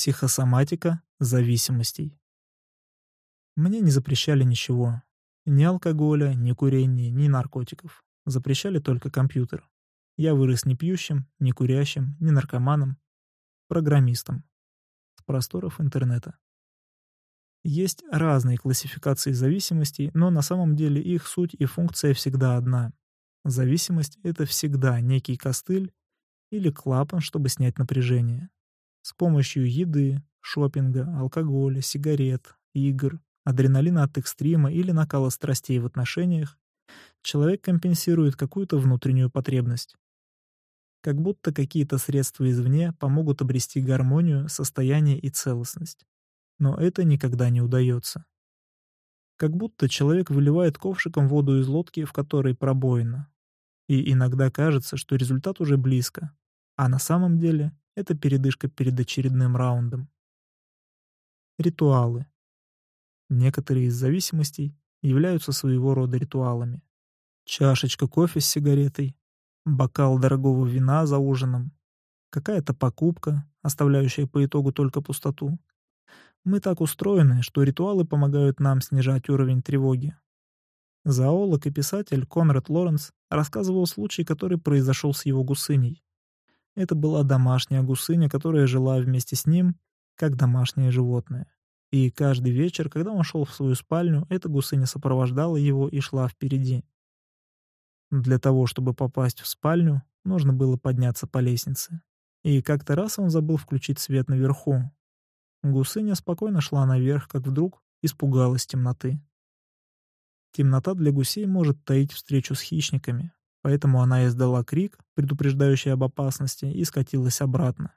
Психосоматика зависимостей. Мне не запрещали ничего. Ни алкоголя, ни курения, ни наркотиков. Запрещали только компьютер. Я вырос не пьющим, не курящим, не наркоманом. Программистом. С просторов интернета. Есть разные классификации зависимостей, но на самом деле их суть и функция всегда одна. Зависимость — это всегда некий костыль или клапан, чтобы снять напряжение. С помощью еды, шопинга, алкоголя, сигарет, игр, адреналина от экстрима или накала страстей в отношениях человек компенсирует какую-то внутреннюю потребность. Как будто какие-то средства извне помогут обрести гармонию, состояние и целостность. Но это никогда не удается. Как будто человек выливает ковшиком воду из лодки, в которой пробоина. И иногда кажется, что результат уже близко, а на самом деле это передышка перед очередным раундом. Ритуалы. Некоторые из зависимостей являются своего рода ритуалами. Чашечка кофе с сигаретой, бокал дорогого вина за ужином, какая-то покупка, оставляющая по итогу только пустоту. Мы так устроены, что ритуалы помогают нам снижать уровень тревоги. Зоолог и писатель Конрад Лоренс рассказывал случай, который произошел с его гусыней. Это была домашняя гусыня, которая жила вместе с ним, как домашнее животное. И каждый вечер, когда он шел в свою спальню, эта гусыня сопровождала его и шла впереди. Для того, чтобы попасть в спальню, нужно было подняться по лестнице. И как-то раз он забыл включить свет наверху. Гусыня спокойно шла наверх, как вдруг испугалась темноты. Темнота для гусей может таить встречу с хищниками, Поэтому она издала крик, предупреждающий об опасности, и скатилась обратно.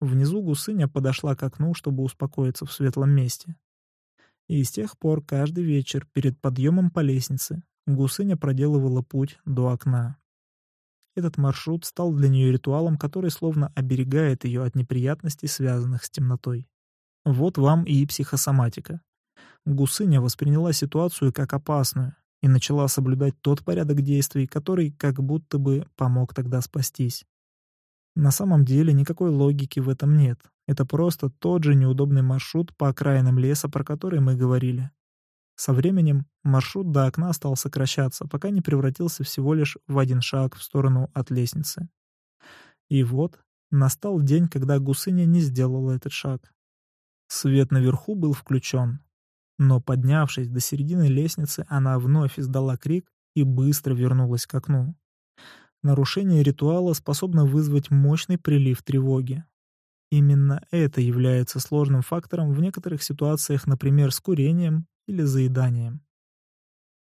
Внизу гусыня подошла к окну, чтобы успокоиться в светлом месте. И с тех пор каждый вечер перед подъемом по лестнице гусыня проделывала путь до окна. Этот маршрут стал для нее ритуалом, который словно оберегает ее от неприятностей, связанных с темнотой. Вот вам и психосоматика. Гусыня восприняла ситуацию как опасную, и начала соблюдать тот порядок действий, который как будто бы помог тогда спастись. На самом деле никакой логики в этом нет. Это просто тот же неудобный маршрут по окраинам леса, про который мы говорили. Со временем маршрут до окна стал сокращаться, пока не превратился всего лишь в один шаг в сторону от лестницы. И вот настал день, когда гусыня не сделала этот шаг. Свет наверху был включен, но, поднявшись до середины лестницы, она вновь издала крик и быстро вернулась к окну. Нарушение ритуала способно вызвать мощный прилив тревоги. Именно это является сложным фактором в некоторых ситуациях, например, с курением или заеданием.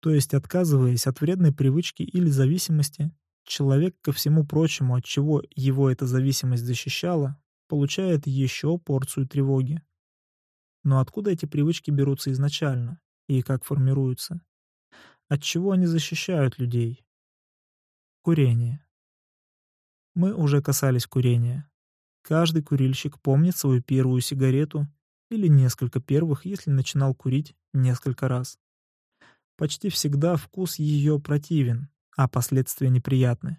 То есть, отказываясь от вредной привычки или зависимости, человек, ко всему прочему, от чего его эта зависимость защищала, получает еще порцию тревоги. Но откуда эти привычки берутся изначально и как формируются? От чего они защищают людей? Курение. Мы уже касались курения. Каждый курильщик помнит свою первую сигарету или несколько первых, если начинал курить несколько раз. Почти всегда вкус ее противен, а последствия неприятны.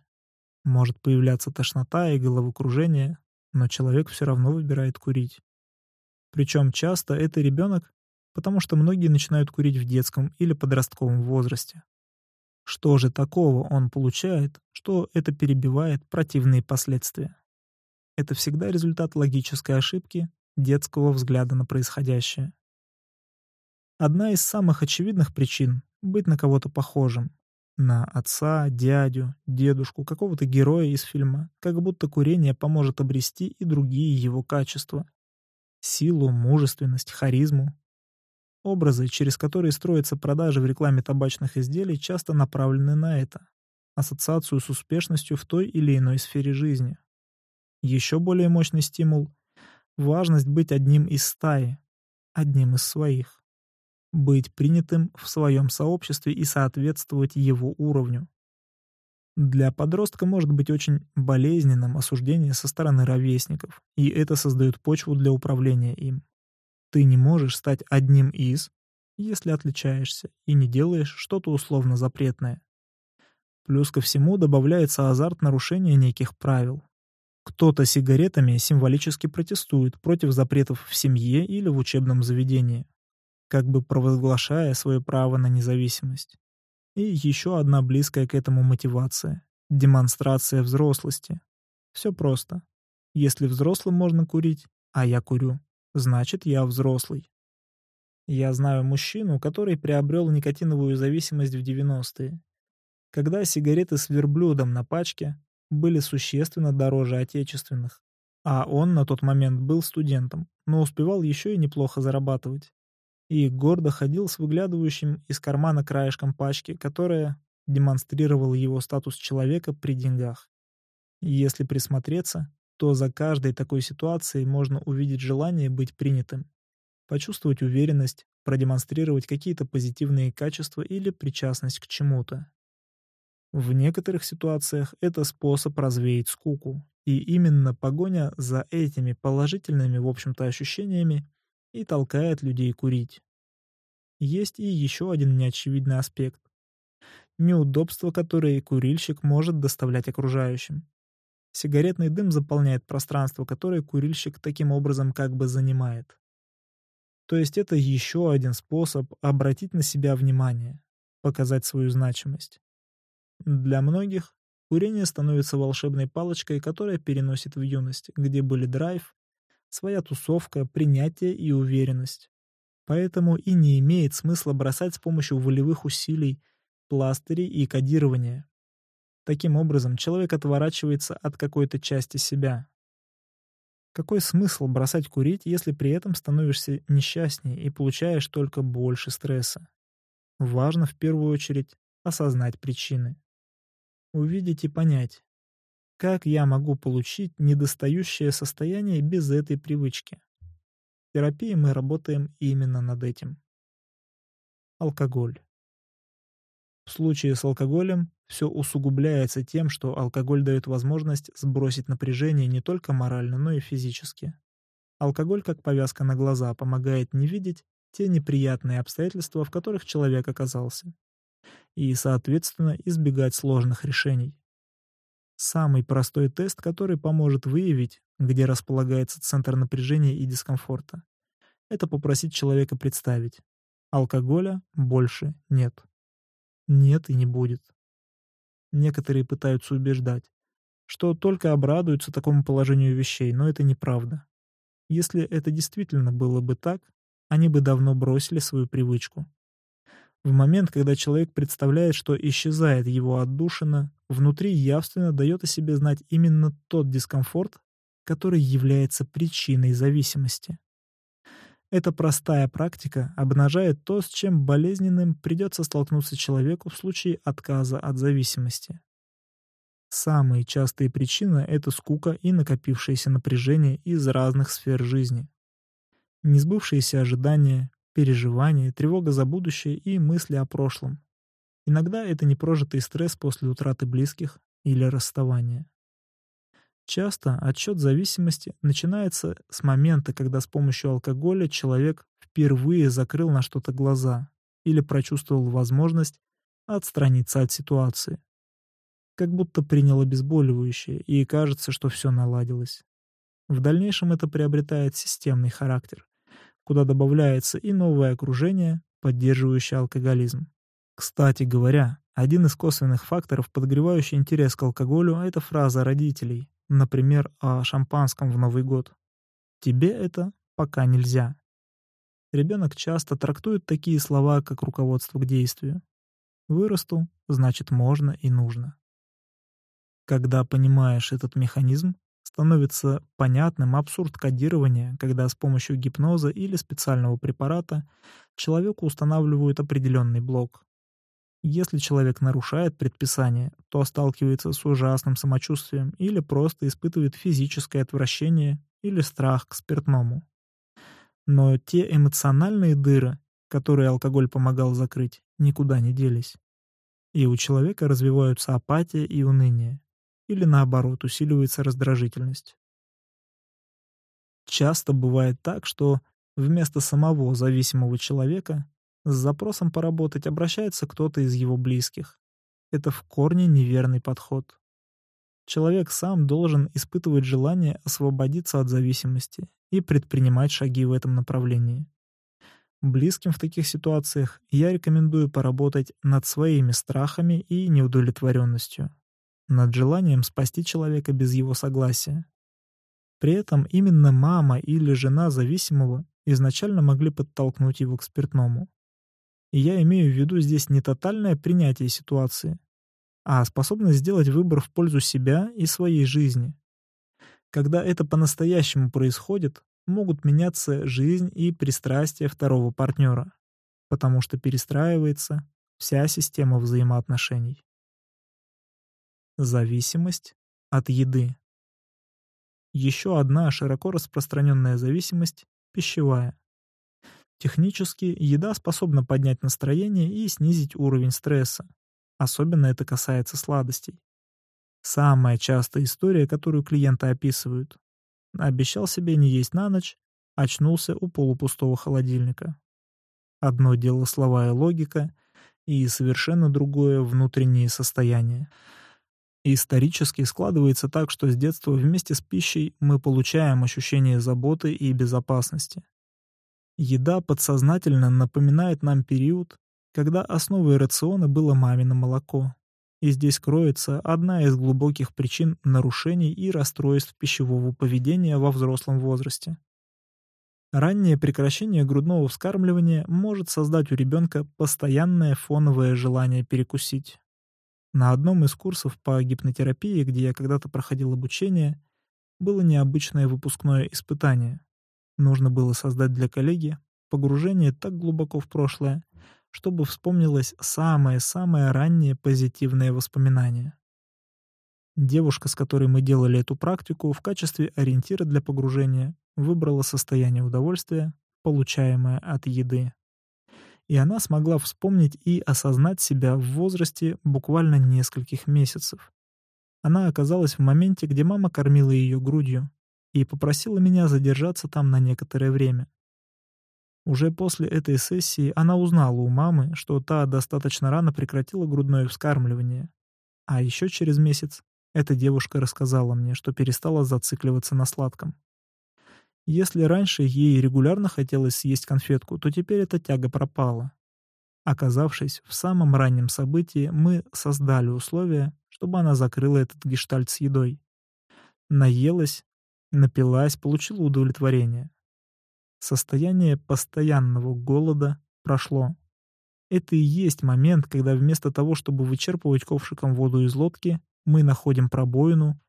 Может появляться тошнота и головокружение, но человек все равно выбирает курить. Причем часто это ребенок, потому что многие начинают курить в детском или подростковом возрасте. Что же такого он получает, что это перебивает противные последствия? Это всегда результат логической ошибки, детского взгляда на происходящее. Одна из самых очевидных причин — быть на кого-то похожим. На отца, дядю, дедушку, какого-то героя из фильма, как будто курение поможет обрести и другие его качества, силу, мужественность, харизму. Образы, через которые строятся продажи в рекламе табачных изделий, часто направлены на это. Ассоциацию с успешностью в той или иной сфере жизни. Еще более мощный стимул — важность быть одним из стаи, одним из своих. Быть принятым в своем сообществе и соответствовать его уровню. Для подростка может быть очень болезненным осуждение со стороны ровесников, и это создает почву для управления им. Ты не можешь стать одним из, если отличаешься и не делаешь что-то условно запретное. Плюс ко всему добавляется азарт нарушения неких правил. Кто-то сигаретами символически протестует против запретов в семье или в учебном заведении, как бы провозглашая свое право на независимость. И еще одна близкая к этому мотивация — демонстрация взрослости. Все просто. Если взрослым можно курить, а я курю, значит, я взрослый. Я знаю мужчину, который приобрел никотиновую зависимость в 90-е, когда сигареты с верблюдом на пачке были существенно дороже отечественных. А он на тот момент был студентом, но успевал еще и неплохо зарабатывать. И гордо ходил с выглядывающим из кармана краешком пачки, которая демонстрировала его статус человека при деньгах. Если присмотреться, то за каждой такой ситуацией можно увидеть желание быть принятым, почувствовать уверенность, продемонстрировать какие-то позитивные качества или причастность к чему-то. В некоторых ситуациях это способ развеять скуку, и именно погоня за этими положительными, в общем-то, ощущениями и толкает людей курить. Есть и еще один неочевидный аспект. Неудобства, которые курильщик может доставлять окружающим. Сигаретный дым заполняет пространство, которое курильщик таким образом как бы занимает. То есть это еще один способ обратить на себя внимание, показать свою значимость. Для многих курение становится волшебной палочкой, которая переносит в юность, где были драйв, своя тусовка, принятие и уверенность. Поэтому и не имеет смысла бросать с помощью волевых усилий, пластырей и кодирования. Таким образом, человек отворачивается от какой-то части себя. Какой смысл бросать курить, если при этом становишься несчастнее и получаешь только больше стресса? Важно в первую очередь осознать причины увидеть и понять, как я могу получить недостающее состояние без этой привычки. В терапии мы работаем именно над этим. Алкоголь. В случае с алкоголем все усугубляется тем, что алкоголь дает возможность сбросить напряжение не только морально, но и физически. Алкоголь, как повязка на глаза, помогает не видеть те неприятные обстоятельства, в которых человек оказался и, соответственно, избегать сложных решений. Самый простой тест, который поможет выявить, где располагается центр напряжения и дискомфорта, это попросить человека представить. Алкоголя больше нет. Нет и не будет. Некоторые пытаются убеждать, что только обрадуются такому положению вещей, но это неправда. Если это действительно было бы так, они бы давно бросили свою привычку. В момент, когда человек представляет, что исчезает его отдушина, внутри явственно дает о себе знать именно тот дискомфорт, который является причиной зависимости. Эта простая практика обнажает то, с чем болезненным придется столкнуться человеку в случае отказа от зависимости. Самые частые причины — это скука и накопившееся напряжение из разных сфер жизни. Несбывшиеся ожидания, переживания, тревога за будущее и мысли о прошлом. Иногда это непрожитый стресс после утраты близких или расставания. Часто отсчет зависимости начинается с момента, когда с помощью алкоголя человек впервые закрыл на что-то глаза или прочувствовал возможность отстраниться от ситуации. Как будто принял обезболивающее, и кажется, что все наладилось. В дальнейшем это приобретает системный характер, куда добавляется и новое окружение, поддерживающее алкоголизм. Кстати говоря, один из косвенных факторов, подогревающий интерес к алкоголю, это фраза родителей, например, о шампанском в Новый год. «Тебе это пока нельзя». Ребенок часто трактует такие слова, как руководство к действию. «Вырасту, значит можно и нужно». Когда понимаешь этот механизм, становится понятным абсурд кодирования, когда с помощью гипноза или специального препарата человеку устанавливают определенный блок. Если человек нарушает предписание, то сталкивается с ужасным самочувствием или просто испытывает физическое отвращение или страх к спиртному. Но те эмоциональные дыры, которые алкоголь помогал закрыть, никуда не делись. И у человека развиваются апатия и уныние или наоборот усиливается раздражительность. Часто бывает так, что вместо самого зависимого человека с запросом поработать обращается кто-то из его близких. Это в корне неверный подход. человек сам должен испытывать желание освободиться от зависимости и предпринимать шаги в этом направлении. Близким в таких ситуациях я рекомендую поработать над своими страхами и неудовлетворенностью, над желанием спасти человека без его согласия. При этом именно мама или жена зависимого изначально могли подтолкнуть его к спиртному. И я имею в виду здесь не тотальное принятие ситуации, а способность сделать выбор в пользу себя и своей жизни. Когда это по-настоящему происходит, могут меняться жизнь и пристрастия второго партнера, потому что перестраивается вся система взаимоотношений. Зависимость от еды. Еще одна широко распространенная зависимость – пищевая. Технически еда способна поднять настроение и снизить уровень стресса. Особенно это касается сладостей. Самая частая история, которую клиенты описывают. Обещал себе не есть на ночь, очнулся у полупустого холодильника. Одно дело слова и логика, и совершенно другое — внутреннее состояние. Исторически складывается так, что с детства вместе с пищей мы получаем ощущение заботы и безопасности. Еда подсознательно напоминает нам период, когда основой рациона было мамино молоко. И здесь кроется одна из глубоких причин нарушений и расстройств пищевого поведения во взрослом возрасте. Раннее прекращение грудного вскармливания может создать у ребенка постоянное фоновое желание перекусить. На одном из курсов по гипнотерапии, где я когда-то проходил обучение, было необычное выпускное испытание. Нужно было создать для коллеги погружение так глубоко в прошлое, чтобы вспомнилось самое-самое раннее позитивное воспоминание. Девушка, с которой мы делали эту практику, в качестве ориентира для погружения выбрала состояние удовольствия, получаемое от еды и она смогла вспомнить и осознать себя в возрасте буквально нескольких месяцев. Она оказалась в моменте, где мама кормила ее грудью, и попросила меня задержаться там на некоторое время. Уже после этой сессии она узнала у мамы, что та достаточно рано прекратила грудное вскармливание. А еще через месяц эта девушка рассказала мне, что перестала зацикливаться на сладком. Если раньше ей регулярно хотелось съесть конфетку, то теперь эта тяга пропала. Оказавшись в самом раннем событии, мы создали условия, чтобы она закрыла этот гештальт с едой. Наелась, напилась, получила удовлетворение. Состояние постоянного голода прошло. Это и есть момент, когда вместо того, чтобы вычерпывать ковшиком воду из лодки, мы находим пробоину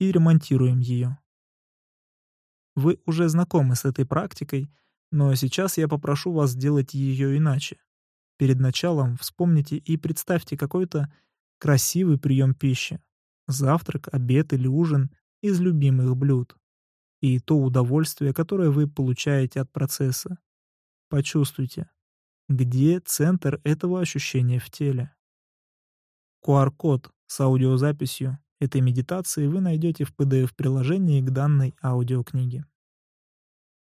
и ремонтируем ее. Вы уже знакомы с этой практикой, но сейчас я попрошу вас сделать ее иначе. Перед началом вспомните и представьте какой-то красивый прием пищи. Завтрак, обед или ужин из любимых блюд. И то удовольствие, которое вы получаете от процесса. Почувствуйте, где центр этого ощущения в теле. QR-код с аудиозаписью этой медитации вы найдете в PDF-приложении к данной аудиокниге.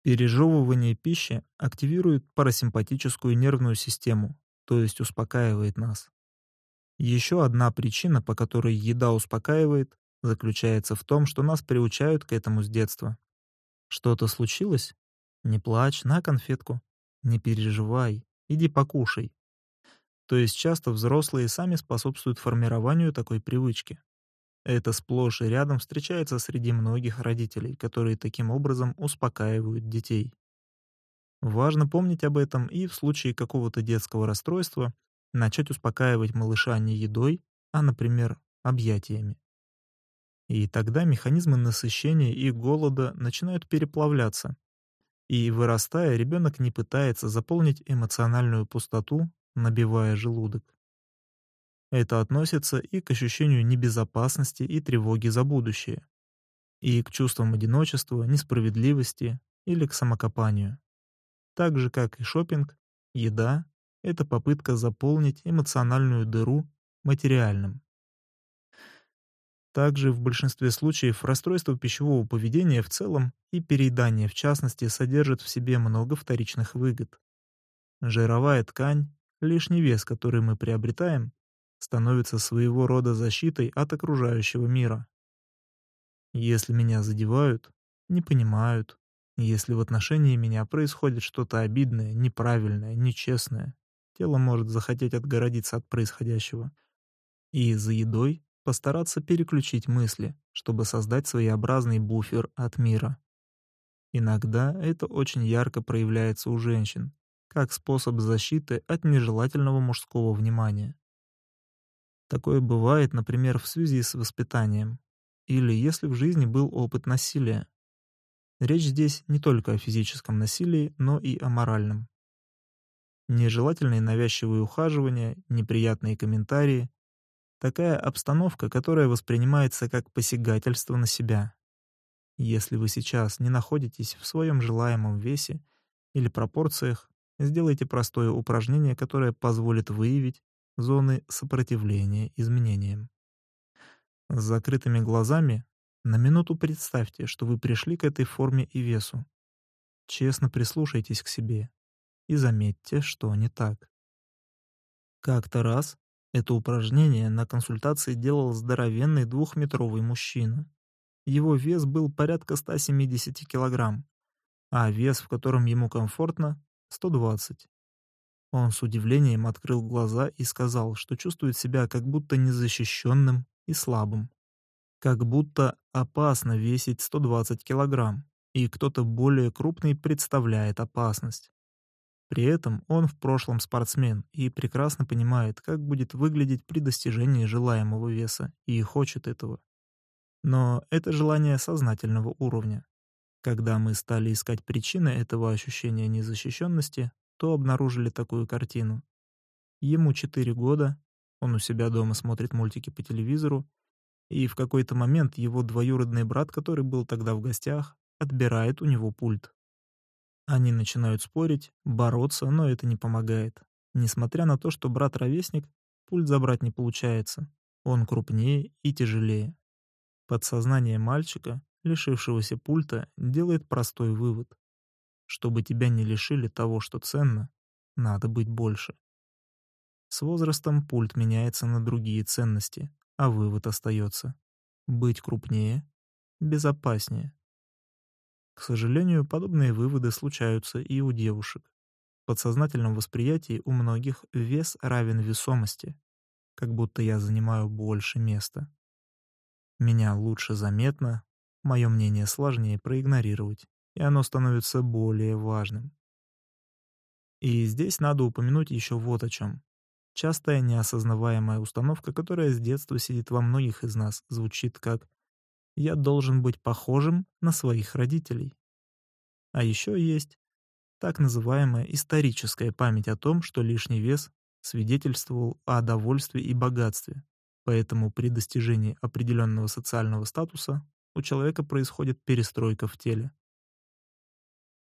Пережевывание пищи активирует парасимпатическую нервную систему, то есть успокаивает нас. Еще одна причина, по которой еда успокаивает, заключается в том, что нас приучают к этому с детства. Что-то случилось? Не плачь, на конфетку. Не переживай, иди покушай. То есть часто взрослые сами способствуют формированию такой привычки. Это сплошь и рядом встречается среди многих родителей, которые таким образом успокаивают детей. Важно помнить об этом и в случае какого-то детского расстройства начать успокаивать малыша не едой, а, например, объятиями. И тогда механизмы насыщения и голода начинают переплавляться. И вырастая, ребенок не пытается заполнить эмоциональную пустоту, набивая желудок. Это относится и к ощущению небезопасности и тревоги за будущее, и к чувствам одиночества, несправедливости или к самокопанию. Так же, как и шопинг, еда — это попытка заполнить эмоциональную дыру материальным. Также в большинстве случаев расстройство пищевого поведения в целом и переедание в частности содержит в себе много вторичных выгод. Жировая ткань, лишний вес, который мы приобретаем, становится своего рода защитой от окружающего мира, Если меня задевают, не понимают, если в отношении меня происходит что-то обидное, неправильное, нечестное, тело может захотеть отгородиться от происходящего. И за едой постараться переключить мысли, чтобы создать своеобразный буфер от мира. Иногда это очень ярко проявляется у женщин, как способ защиты от нежелательного мужского внимания. Такое бывает, например, в связи с воспитанием, или если в жизни был опыт насилия. Речь здесь не только о физическом насилии, но и о моральном. Нежелательные навязчивые ухаживания, неприятные комментарии — такая обстановка, которая воспринимается как посягательство на себя. Если вы сейчас не находитесь в своем желаемом весе или пропорциях, сделайте простое упражнение, которое позволит выявить зоны сопротивления изменениям. С закрытыми глазами на минуту представьте, что вы пришли к этой форме и весу. Честно прислушайтесь к себе и заметьте, что не так. Как-то раз это упражнение на консультации делал здоровенный двухметровый мужчина. Его вес был порядка 170 килограмм, а вес, в котором ему комфортно, 120. Он с удивлением открыл глаза и сказал, что чувствует себя как будто незащищенным и слабым. Как будто опасно весить 120 килограмм, и кто-то более крупный представляет опасность. При этом он в прошлом спортсмен и прекрасно понимает, как будет выглядеть при достижении желаемого веса, и хочет этого. Но это желание сознательного уровня. Когда мы стали искать причины этого ощущения незащищенности, то обнаружили такую картину. Ему 4 года, он у себя дома смотрит мультики по телевизору, и в какой-то момент его двоюродный брат, который был тогда в гостях, отбирает у него пульт. Они начинают спорить, бороться, но это не помогает. Несмотря на то, что брат ровесник, пульт забрать не получается. Он крупнее и тяжелее. Подсознание мальчика, лишившегося пульта, делает простой вывод. Чтобы тебя не лишили того, что ценно, надо быть больше. С возрастом пульт меняется на другие ценности, а вывод остается. Быть крупнее, безопаснее. К сожалению, подобные выводы случаются и у девушек. В подсознательном восприятии у многих вес равен весомости, как будто я занимаю больше места. Меня лучше заметно, мое мнение сложнее проигнорировать, и оно становится более важным. И здесь надо упомянуть еще вот о чем. Частая неосознаваемая установка, которая с детства сидит во многих из нас, звучит как «я должен быть похожим на своих родителей». А еще есть так называемая историческая память о том, что лишний вес свидетельствовал о довольстве и богатстве. Поэтому при достижении определенного социального статуса у человека происходит перестройка в теле.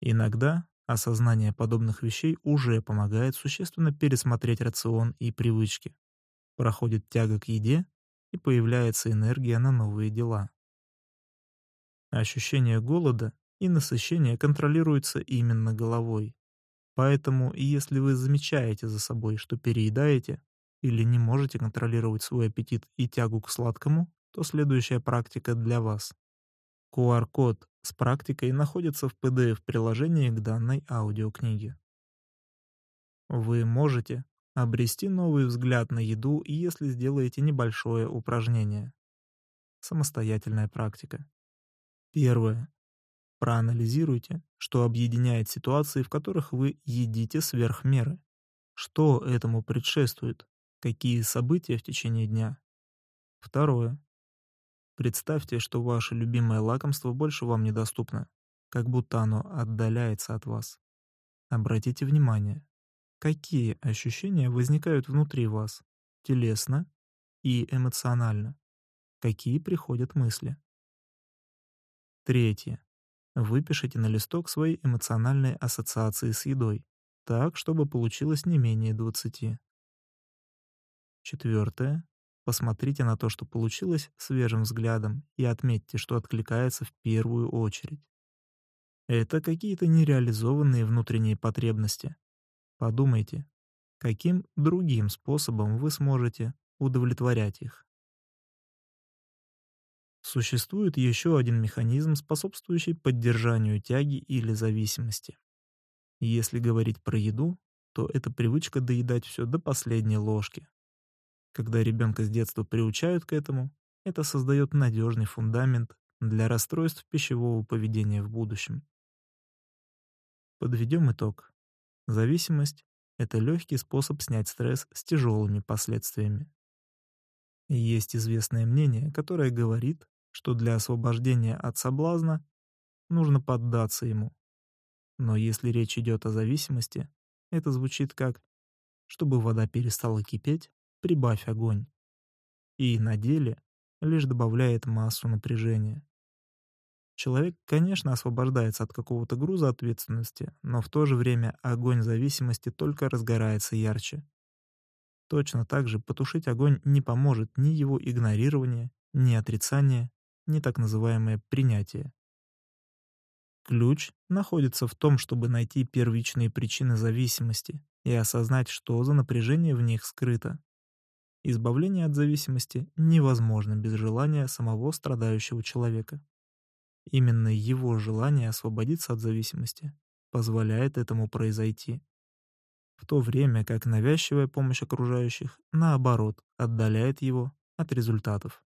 Иногда Осознание подобных вещей уже помогает существенно пересмотреть рацион и привычки. Проходит тяга к еде, и появляется энергия на новые дела. Ощущение голода и насыщения контролируются именно головой. Поэтому, если вы замечаете за собой, что переедаете или не можете контролировать свой аппетит и тягу к сладкому, то следующая практика для вас. QR-код с практикой находится в PDF-приложении к данной аудиокниге. Вы можете обрести новый взгляд на еду, если сделаете небольшое упражнение. Самостоятельная практика. Первое. Проанализируйте, что объединяет ситуации, в которых вы едите сверх меры. Что этому предшествует? Какие события в течение дня? Второе. Представьте, что ваше любимое лакомство больше вам недоступно, как будто оно отдаляется от вас. Обратите внимание, какие ощущения возникают внутри вас, телесно и эмоционально, какие приходят мысли. Третье. Выпишите на листок свои эмоциональные ассоциации с едой, так, чтобы получилось не менее 20. Четвертое. Посмотрите на то, что получилось, свежим взглядом и отметьте, что откликается в первую очередь. Это какие-то нереализованные внутренние потребности. Подумайте, каким другим способом вы сможете удовлетворять их. Существует еще один механизм, способствующий поддержанию тяги или зависимости. Если говорить про еду, то это привычка доедать все до последней ложки. Когда ребенка с детства приучают к этому, это создает надежный фундамент для расстройств пищевого поведения в будущем. Подведем итог. Зависимость — это легкий способ снять стресс с тяжелыми последствиями. Есть известное мнение, которое говорит, что для освобождения от соблазна нужно поддаться ему. Но если речь идет о зависимости, это звучит как «чтобы вода перестала кипеть, прибавь огонь». И на деле лишь добавляет массу напряжения. Человек, конечно, освобождается от какого-то груза ответственности, но в то же время огонь зависимости только разгорается ярче. Точно так же потушить огонь не поможет ни его игнорирование, ни отрицание, ни так называемое принятие. Ключ находится в том, чтобы найти первичные причины зависимости и осознать, что за напряжение в них скрыто. Избавление от зависимости невозможно без желания самого страдающего человека. Именно его желание освободиться от зависимости позволяет этому произойти. В то время как навязчивая помощь окружающих, наоборот, отдаляет его от результатов.